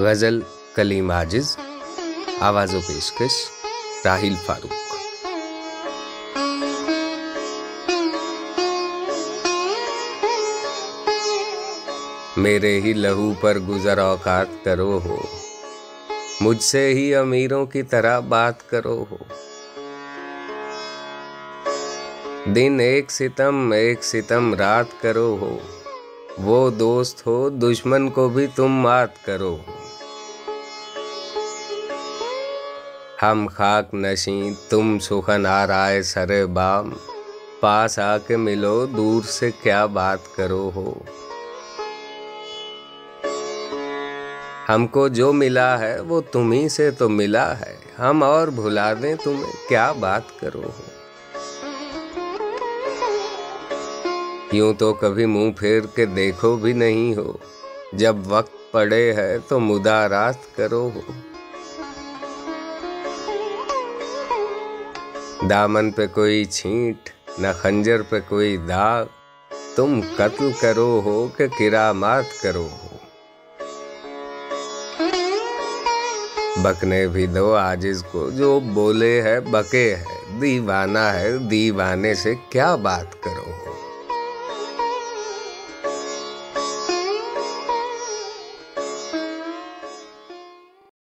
غزل کلیم عاجز، آواز و پیشکش راہیل فاروق. میرے ہی لہو پر گزر اوقات کرو ہو، مجھ سے ہی امیروں کی طرح بات کرو ہو۔ دن ایک ستم ایک ستم رات کرو ہو۔ وہ دوست ہو، دشمن کو بھی تم مات کرو ہو۔ ہم خاک نشیں، تم سخن آ رائے سر بام۔ پاس آ کے ملو، دور سے کیا بات کرو ہو۔ ہم کو جو ملا ہے، وہ تمہیں سے تو ملا ہے۔ ہم اور بھلا دیں تمہیں، کیا بات کرو ہو۔ یوں تو کبھی منہ پھیر کے دیکھو بھی نہیں ہو۔ جب وقت پڑے ہے، تو مدارات کرو ہو۔ دامن پہ کوئی چھینٹ، نہ خنجر پہ کوئی داغ۔ تم قتل کرو ہو کہ کرامات کرو ہو۔ بکنے بھی دو آجز کو، جو بولے ہے بکے ہے۔ دیوانہ ہے، دیوانے سے کیا بات کرو۔